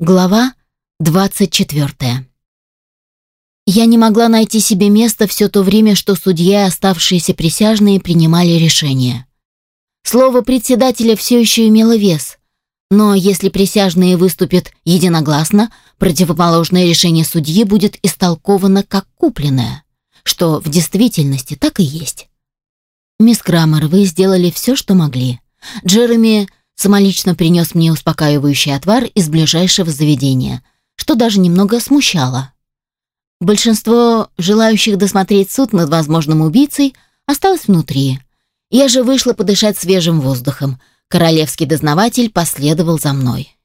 Глава 24. Я не могла найти себе места все то время, что судья и оставшиеся присяжные принимали решение. Слово председателя все еще имело вес, но если присяжные выступят единогласно, противоположное решение судьи будет истолковано как купленное, что в действительности так и есть. «Мисс Крамер, вы сделали все, что могли. Джереми самолично принес мне успокаивающий отвар из ближайшего заведения, что даже немного смущало. Большинство желающих досмотреть суд над возможным убийцей осталось внутри. Я же вышла подышать свежим воздухом. Королевский дознаватель последовал за мной.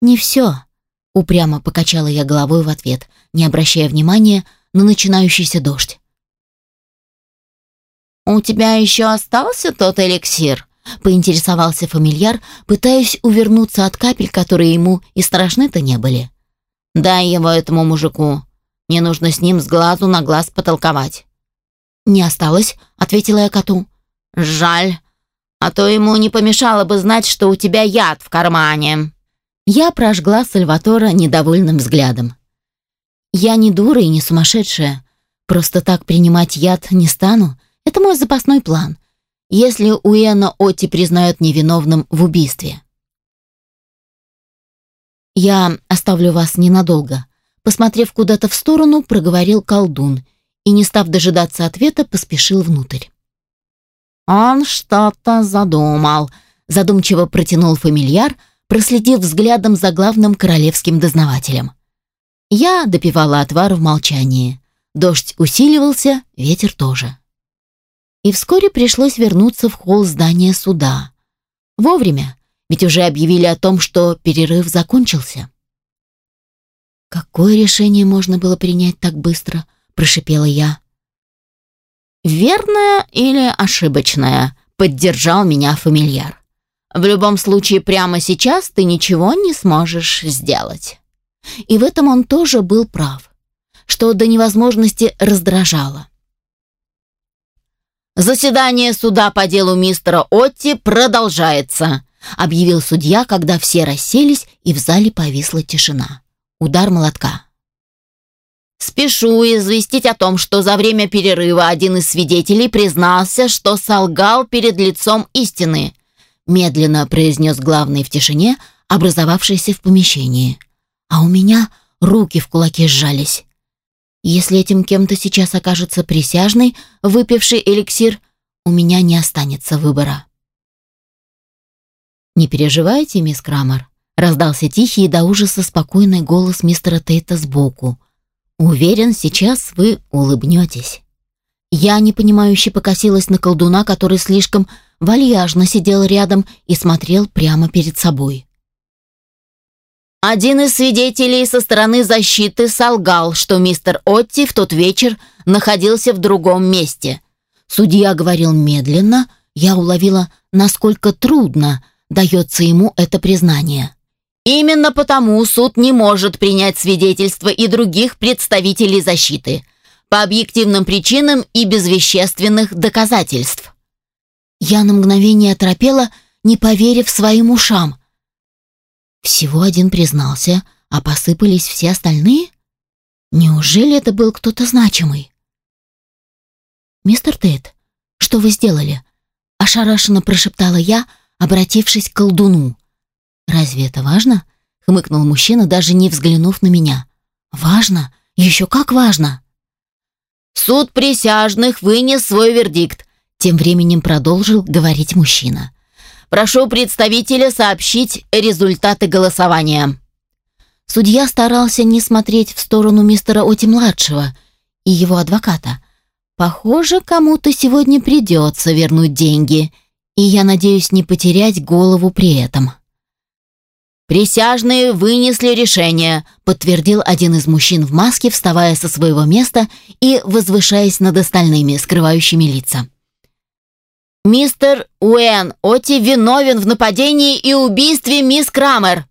«Не все», — упрямо покачала я головой в ответ, не обращая внимания на начинающийся дождь. «У тебя еще остался тот эликсир?» Поинтересовался фамильяр, пытаясь увернуться от капель, которые ему и страшны-то не были. «Дай его этому мужику. Мне нужно с ним с глазу на глаз потолковать». «Не осталось», — ответила я коту. «Жаль. А то ему не помешало бы знать, что у тебя яд в кармане». Я прожгла Сальватора недовольным взглядом. «Я не дура и не сумасшедшая. Просто так принимать яд не стану. Это мой запасной план если Уэна Отти признают невиновным в убийстве. «Я оставлю вас ненадолго», — посмотрев куда-то в сторону, проговорил колдун и, не став дожидаться ответа, поспешил внутрь. «Он что-то задумал», — задумчиво протянул фамильяр, проследив взглядом за главным королевским дознавателем. Я допивала отвар в молчании. Дождь усиливался, ветер тоже и вскоре пришлось вернуться в холл здания суда. Вовремя, ведь уже объявили о том, что перерыв закончился. «Какое решение можно было принять так быстро?» – прошипела я. «Верное или ошибочное?» – поддержал меня фамильяр. «В любом случае, прямо сейчас ты ничего не сможешь сделать». И в этом он тоже был прав, что до невозможности раздражало. «Заседание суда по делу мистера Отти продолжается», объявил судья, когда все расселись и в зале повисла тишина. Удар молотка. «Спешу известить о том, что за время перерыва один из свидетелей признался, что солгал перед лицом истины», медленно произнес главный в тишине, образовавшийся в помещении. А у меня руки в кулаки сжались. Если этим кем-то сейчас окажется присяжный, выпивший эликсир, у меня не останется выбора. «Не переживайте, мисс Крамер», — раздался тихий и до ужаса спокойный голос мистера Тейта сбоку. «Уверен, сейчас вы улыбнетесь». Я непонимающе покосилась на колдуна, который слишком вальяжно сидел рядом и смотрел прямо перед собой. Один из свидетелей со стороны защиты солгал, что мистер Отти в тот вечер находился в другом месте. Судья говорил медленно, я уловила, насколько трудно дается ему это признание. Именно потому суд не может принять свидетельства и других представителей защиты по объективным причинам и без вещественных доказательств. Я на мгновение оторопела, не поверив своим ушам – всего один признался, а посыпались все остальные? Неужели это был кто-то значимый? «Мистер Тейт, что вы сделали?» — ошарашенно прошептала я, обратившись к колдуну. «Разве это важно?» — хмыкнул мужчина, даже не взглянув на меня. «Важно? Еще как важно!» «Суд присяжных вынес свой вердикт», — тем временем продолжил говорить мужчина. Прошу представителя сообщить результаты голосования». Судья старался не смотреть в сторону мистера Оти-младшего и его адвоката. «Похоже, кому-то сегодня придется вернуть деньги, и я надеюсь не потерять голову при этом». «Присяжные вынесли решение», — подтвердил один из мужчин в маске, вставая со своего места и возвышаясь над остальными, скрывающими лица. Мистер Уэн Оти виновен в нападении и убийстве мисс Крамер.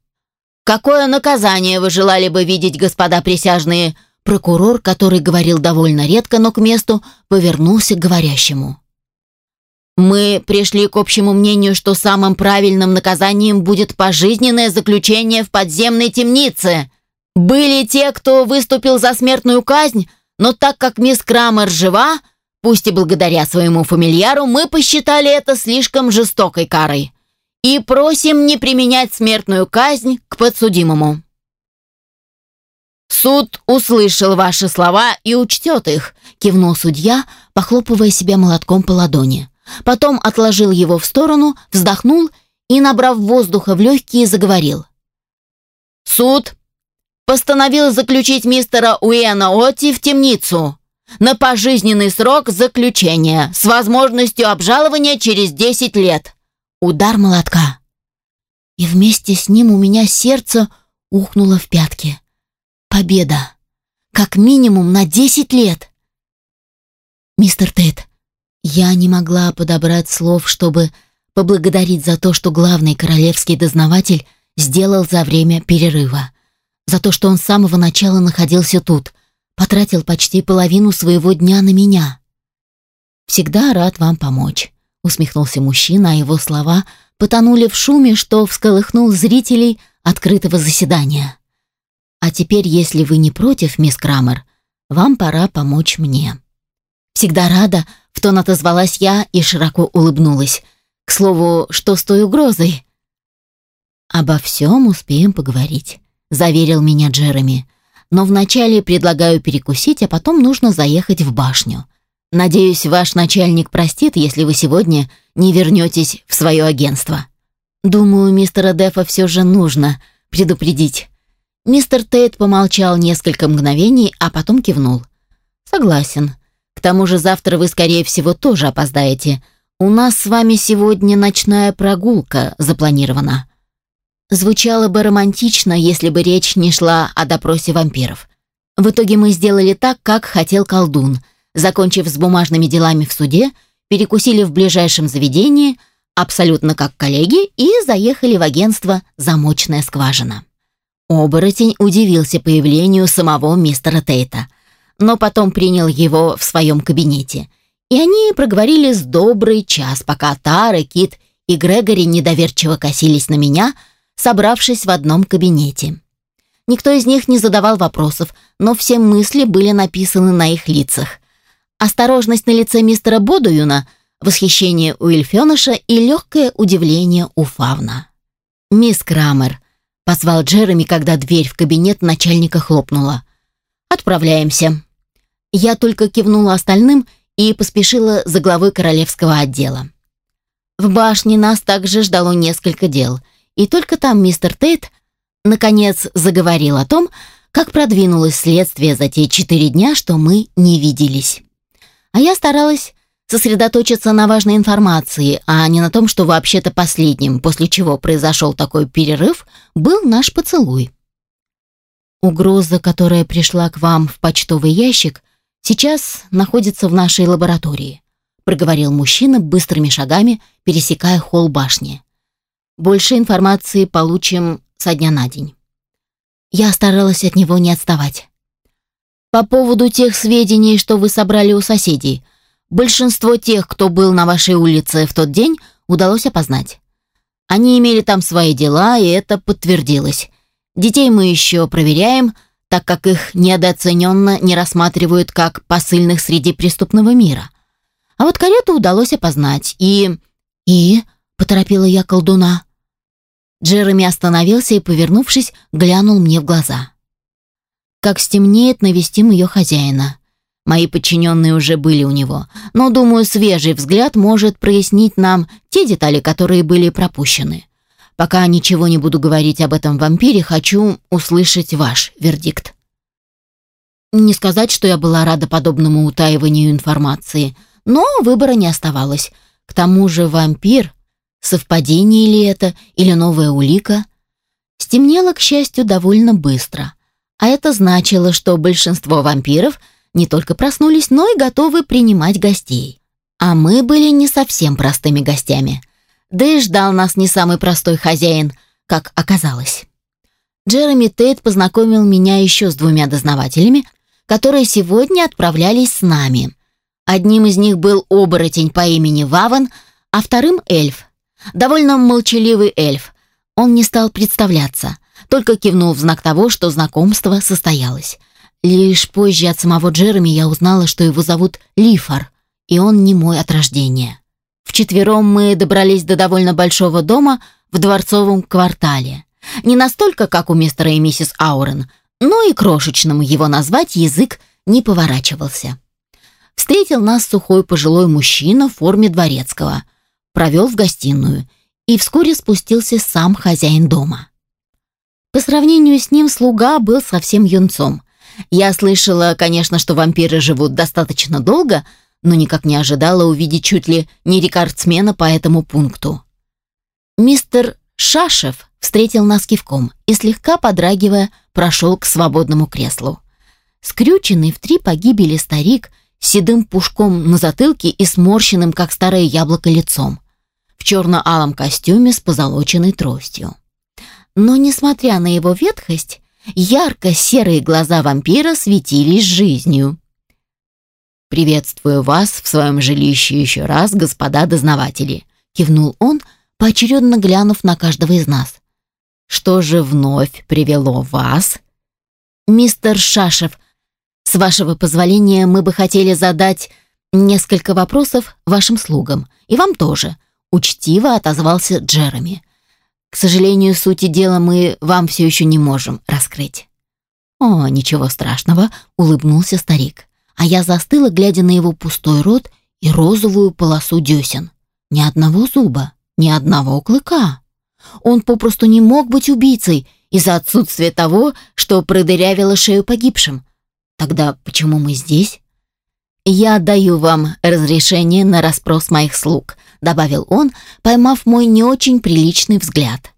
Какое наказание вы желали бы видеть, господа присяжные? Прокурор, который говорил довольно редко, но к месту, повернулся к говорящему. Мы пришли к общему мнению, что самым правильным наказанием будет пожизненное заключение в подземной темнице. Были те, кто выступил за смертную казнь, но так как мисс Крамер жива, пусть и благодаря своему фамильяру, мы посчитали это слишком жестокой карой. И просим не применять смертную казнь к подсудимому. «Суд услышал ваши слова и учтет их», — кивнул судья, похлопывая себя молотком по ладони. Потом отложил его в сторону, вздохнул и, набрав воздуха в легкие, заговорил. «Суд постановил заключить мистера Уэна Отти в темницу на пожизненный срок заключения с возможностью обжалования через 10 лет. Удар молотка. И вместе с ним у меня сердце ухнуло в пятки. Победа. Как минимум на 10 лет. Мистер Тейт, я не могла подобрать слов, чтобы поблагодарить за то, что главный королевский дознаватель сделал за время перерыва. За то, что он с самого начала находился тут, потратил почти половину своего дня на меня. «Всегда рад вам помочь», — усмехнулся мужчина, а его слова потонули в шуме, что всколыхнул зрителей открытого заседания. «А теперь, если вы не против, мисс Крамер, вам пора помочь мне». «Всегда рада», в тон отозвалась я и широко улыбнулась. К слову, что с той угрозой? «Обо всем успеем поговорить», — заверил меня Джереми. «Но вначале предлагаю перекусить, а потом нужно заехать в башню. Надеюсь, ваш начальник простит, если вы сегодня не вернетесь в свое агентство». «Думаю, мистера Дефа все же нужно предупредить». Мистер Тейт помолчал несколько мгновений, а потом кивнул. «Согласен. К тому же завтра вы, скорее всего, тоже опоздаете. У нас с вами сегодня ночная прогулка запланирована». Звучало бы романтично, если бы речь не шла о допросе вампиров. В итоге мы сделали так, как хотел колдун. Закончив с бумажными делами в суде, перекусили в ближайшем заведении, абсолютно как коллеги, и заехали в агентство «Замочная скважина». Оборотень удивился появлению самого мистера Тейта но потом принял его в своем кабинете. И они проговорили с добрый час, пока Тара, Кит и Грегори недоверчиво косились на меня, собравшись в одном кабинете. Никто из них не задавал вопросов, но все мысли были написаны на их лицах. Осторожность на лице мистера Бодуюна, восхищение у Эльфеныша и легкое удивление у Фавна. «Мисс Крамер», — позвал Джереми, когда дверь в кабинет начальника хлопнула. «Отправляемся». Я только кивнула остальным и поспешила за главой королевского отдела. В башне нас также ждало несколько дел, и только там мистер Тейт наконец заговорил о том, как продвинулось следствие за те четыре дня, что мы не виделись. А я старалась сосредоточиться на важной информации, а не на том, что вообще-то последним, после чего произошел такой перерыв, был наш поцелуй. Угроза, которая пришла к вам в почтовый ящик, сейчас находится в нашей лаборатории», проговорил мужчина быстрыми шагами, пересекая холл башни. «Больше информации получим со дня на день». Я старалась от него не отставать. «По поводу тех сведений, что вы собрали у соседей, большинство тех, кто был на вашей улице в тот день, удалось опознать. Они имели там свои дела, и это подтвердилось. Детей мы еще проверяем, так как их недооцененно не рассматривают как посыльных среди преступного мира. А вот карету удалось опознать, и... «И?» — поторопила я колдуна. Джереми остановился и, повернувшись, глянул мне в глаза. «Как стемнеет, навестим ее хозяина. Мои подчиненные уже были у него, но, думаю, свежий взгляд может прояснить нам те детали, которые были пропущены. Пока ничего не буду говорить об этом вампире, хочу услышать ваш вердикт. Не сказать, что я была рада подобному утаиванию информации, но выбора не оставалось. К тому же вампир, совпадение ли это или новая улика, стемнело, к счастью, довольно быстро. А это значило, что большинство вампиров не только проснулись, но и готовы принимать гостей. А мы были не совсем простыми гостями – да и ждал нас не самый простой хозяин, как оказалось. Джереми Тейт познакомил меня еще с двумя дознавателями, которые сегодня отправлялись с нами. Одним из них был оборотень по имени Ваван, а вторым эльф. Довольно молчаливый эльф. Он не стал представляться, только кивнул в знак того, что знакомство состоялось. Лишь позже от самого Джереми я узнала, что его зовут Лифар, и он не мой от рождения. Вчетвером мы добрались до довольно большого дома в дворцовом квартале. Не настолько, как у мистера и миссис Аурен, но и крошечному его назвать язык не поворачивался. Встретил нас сухой пожилой мужчина в форме дворецкого, провел в гостиную, и вскоре спустился сам хозяин дома. По сравнению с ним слуга был совсем юнцом. Я слышала, конечно, что вампиры живут достаточно долго, но никак не ожидала увидеть чуть ли не рекордсмена по этому пункту. Мистер Шашев встретил нас кивком и, слегка подрагивая, прошел к свободному креслу. Скрюченный в три погибели старик с седым пушком на затылке и сморщенным, как старое яблоко, лицом. Черно-алом костюме с позолоченной тростью. Но, несмотря на его ветхость, ярко-серые глаза вампира светились жизнью. «Приветствую вас в своем жилище еще раз, господа дознаватели», — кивнул он, поочередно глянув на каждого из нас. Что же вновь привело вас? Мистер Шашев, с вашего позволения мы бы хотели задать несколько вопросов вашим слугам. И вам тоже. Учтиво отозвался Джереми. К сожалению, сути дела мы вам все еще не можем раскрыть. О, ничего страшного, улыбнулся старик. А я застыла, глядя на его пустой рот и розовую полосу десен. Ни одного зуба, ни одного клыка. Он попросту не мог быть убийцей из-за отсутствия того, что продырявило шею погибшим. Тогда почему мы здесь? «Я даю вам разрешение на расспрос моих слуг», добавил он, поймав мой не очень приличный взгляд.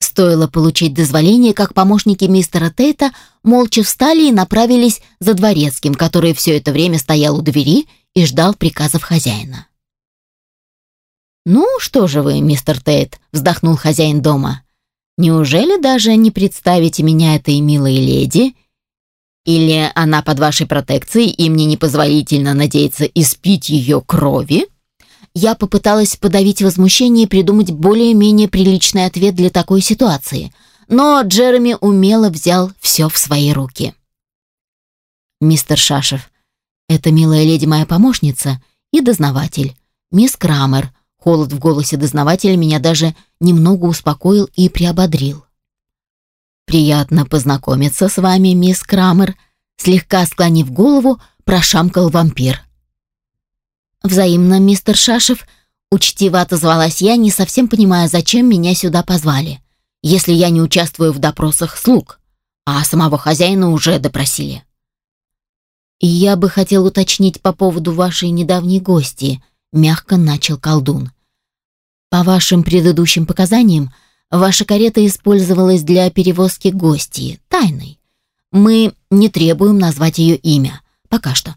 Стоило получить дозволение, как помощники мистера Тейта молча встали и направились за дворецким, который все это время стоял у двери и ждал приказов хозяина. «Ну, что же вы, мистер Тейт», — вздохнул хозяин дома. «Неужели даже не представите меня этой милой леди? Или она под вашей протекцией, и мне непозволительно надеяться испить ее крови?» Я попыталась подавить возмущение и придумать более-менее приличный ответ для такой ситуации, но Джереми умело взял все в свои руки. «Мистер Шашев, эта милая леди моя помощница и дознаватель, мисс Крамер», Холод в голосе дознавателя меня даже немного успокоил и приободрил. «Приятно познакомиться с вами, мисс Крамер», слегка склонив голову, прошамкал вампир. «Взаимно, мистер Шашев», учтиво отозвалась я, не совсем понимая, зачем меня сюда позвали, если я не участвую в допросах слуг, а самого хозяина уже допросили. «Я бы хотел уточнить по поводу вашей недавней гости», мягко начал колдун. По вашим предыдущим показаниям, ваша карета использовалась для перевозки гостей, тайной. Мы не требуем назвать ее имя, пока что.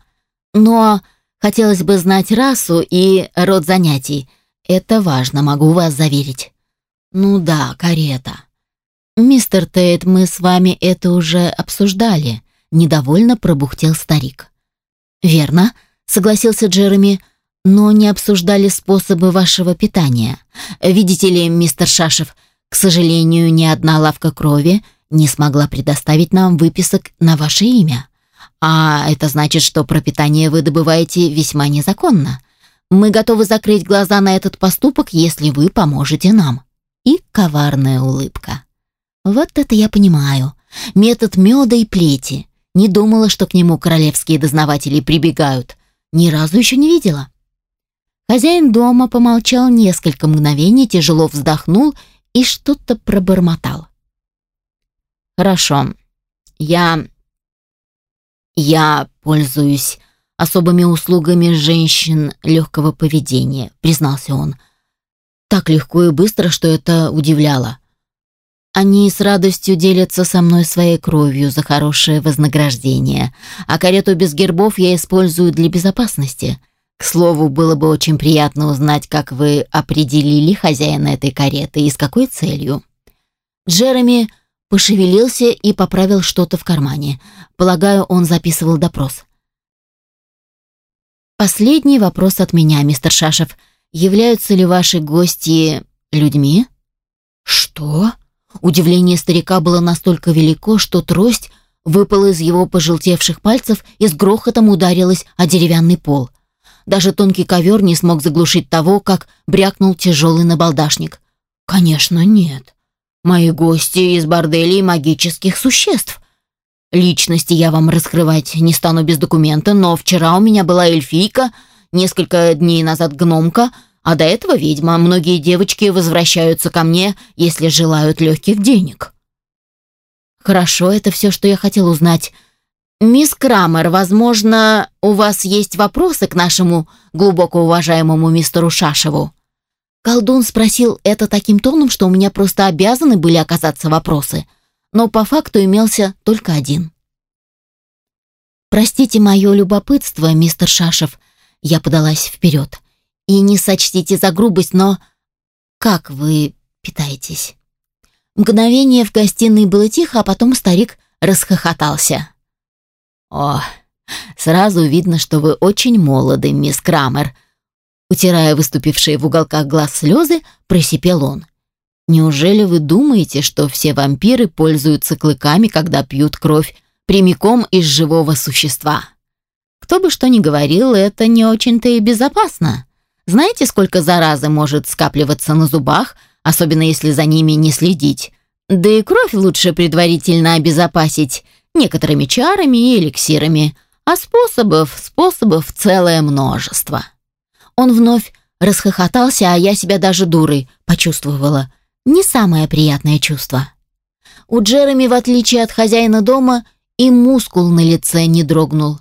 Но хотелось бы знать расу и род занятий. Это важно, могу вас заверить. Ну да, карета. Мистер Тейт, мы с вами это уже обсуждали, недовольно пробухтел старик. Верно, согласился Джереми но не обсуждали способы вашего питания. Видите ли, мистер Шашев, к сожалению, ни одна лавка крови не смогла предоставить нам выписок на ваше имя. А это значит, что пропитание вы добываете весьма незаконно. Мы готовы закрыть глаза на этот поступок, если вы поможете нам. И коварная улыбка. Вот это я понимаю. Метод меда и плети. Не думала, что к нему королевские дознаватели прибегают. Ни разу еще не видела. Хозяин дома помолчал несколько мгновений, тяжело вздохнул и что-то пробормотал. «Хорошо. Я... я пользуюсь особыми услугами женщин легкого поведения», признался он. Так легко и быстро, что это удивляло. Они с радостью делятся со мной своей кровью за хорошее вознаграждение, а карету без гербов я использую для безопасности — к слову, было бы очень приятно узнать, как вы определили хозяина этой кареты и с какой целью. Джереми пошевелился и поправил что-то в кармане. Полагаю, он записывал допрос. Последний вопрос от меня, мистер Шашев. являются ли ваши гости людьми?» «Что?» Удивление старика было настолько велико, что трость выпала из его пожелтевших пальцев и с грохотом ударилась о деревянный пол. Даже тонкий ковер не смог заглушить того, как брякнул тяжелый набалдашник. «Конечно, нет. Мои гости из борделей магических существ. Личности я вам раскрывать не стану без документа, но вчера у меня была эльфийка, несколько дней назад гномка, а до этого ведьма. Многие девочки возвращаются ко мне, если желают легких денег. Хорошо, это все, что я хотел узнать. Мисс Крамер, возможно, у вас есть вопросы к нашему глубоко уважаемому мистеру Шашеву? Колдун спросил это таким тоном, что у меня просто обязаны были оказаться вопросы – но по факту имелся только один. «Простите мое любопытство, мистер Шашев», — я подалась вперед. «И не сочтите за грубость, но как вы питаетесь?» Мгновение в гостиной было тихо, а потом старик расхохотался. «О, сразу видно, что вы очень молоды, мисс Крамер», Утирая выступившие в уголках глаз слезы, просипел он. Неужели вы думаете, что все вампиры пользуются клыками, когда пьют кровь прямиком из живого существа? Кто бы что ни говорил, это не очень-то и безопасно. Знаете, сколько заразы может скапливаться на зубах, особенно если за ними не следить? Да и кровь лучше предварительно обезопасить некоторыми чарами и эликсирами, а способов, способов целое множество. Он вновь расхохотался, а я себя даже дурой почувствовала – не самое приятное чувство. У Джереми, в отличие от хозяина дома, и мускул на лице не дрогнул.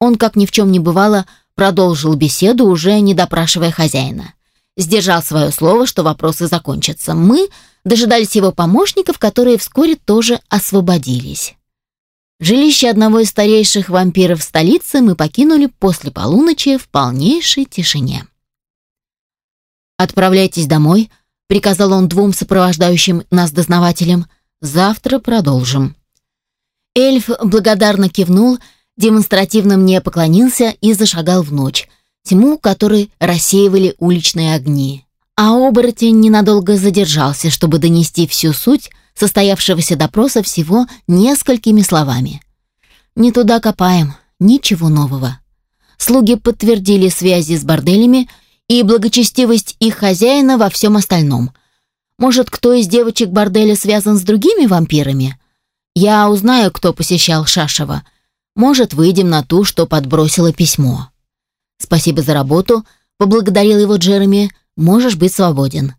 Он, как ни в чем не бывало, продолжил беседу, уже не допрашивая хозяина. Сдержал свое слово, что вопросы закончатся. Мы дожидались его помощников, которые вскоре тоже освободились. Жилище одного из старейших вампиров столицы мы покинули после полуночи в полнейшей тишине. «Отправляйтесь домой», приказал он двум сопровождающим нас дознавателям. Завтра продолжим. Эльф благодарно кивнул, демонстративно мне поклонился и зашагал в ночь, тьму, которой рассеивали уличные огни. А оборотень ненадолго задержался, чтобы донести всю суть состоявшегося допроса всего несколькими словами. «Не туда копаем, ничего нового». Слуги подтвердили связи с борделями и благочестивость их хозяина во всем остальном. Может, кто из девочек борделя связан с другими вампирами? Я узнаю, кто посещал Шашева. Может, выйдем на ту, что подбросила письмо. Спасибо за работу, поблагодарил его Джереми. Можешь быть свободен.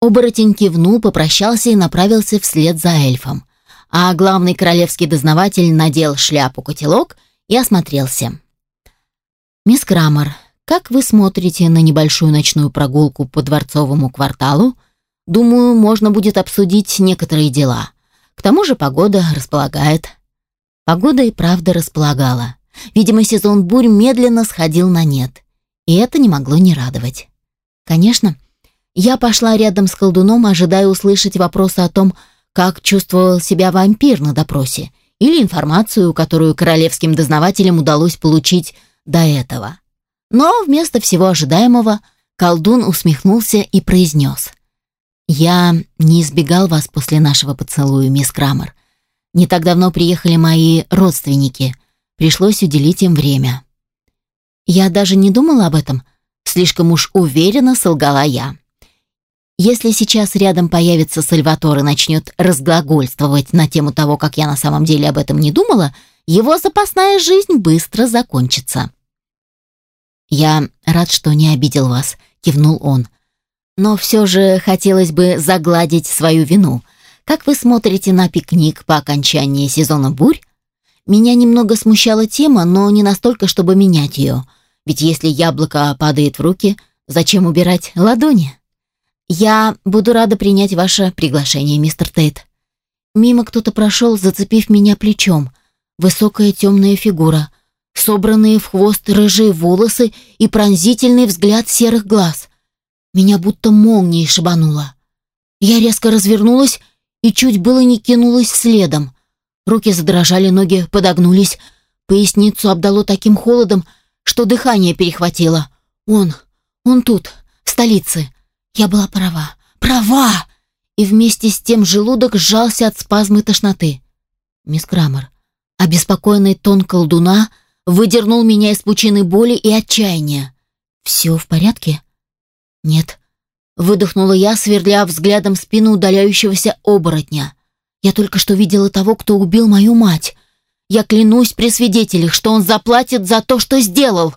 Оборотень кивнул, попрощался и направился вслед за эльфом. А главный королевский дознаватель надел шляпу-котелок и осмотрелся. «Мисс Крамер, как вы смотрите на небольшую ночную прогулку по дворцовому кварталу? Думаю, можно будет обсудить некоторые дела. К тому же погода располагает. Погода и правда располагала. Видимо, сезон бурь медленно сходил на нет. И это не могло не радовать. Конечно, я пошла рядом с колдуном, ожидая услышать вопросы о том, как чувствовал себя вампир на допросе, или информацию, которую королевским дознавателям удалось получить до этого. Но вместо всего ожидаемого колдун усмехнулся и произнес. «Я не избегал вас после нашего поцелуя, мисс Крамер. Не так давно приехали мои родственники. Пришлось уделить им время». «Я даже не думала об этом», — слишком уж уверенно солгала я. Если сейчас рядом появится Сальватор и начнет разглагольствовать на тему того, как я на самом деле об этом не думала, его запасная жизнь быстро закончится. «Я рад, что не обидел вас», — кивнул он. «Но все же хотелось бы загладить свою вину. Как вы смотрите на пикник по окончании сезона бурь? Меня немного смущала тема, но не настолько, чтобы менять ее. Ведь если яблоко падает в руки, зачем убирать ладони? Я буду рада принять ваше приглашение, мистер Тейт. Мимо кто-то прошел, зацепив меня плечом. Высокая темная фигура собранные в хвост рыжие волосы и пронзительный взгляд серых глаз. Меня будто молнией шибануло. Я резко развернулась и чуть было не кинулась следом. Руки задрожали, ноги подогнулись, поясницу обдало таким холодом, что дыхание перехватило. Он, он тут, в столицы. Я была права. Права! И вместе с тем желудок сжался от спазмы тошноты. Мисс Крамер, обеспокоенный тон колдуна, выдернул меня из пучины боли и отчаяния. «Все в порядке?» «Нет», — выдохнула я, сверля взглядом спину удаляющегося оборотня. «Я только что видела того, кто убил мою мать. Я клянусь при свидетелях, что он заплатит за то, что сделал».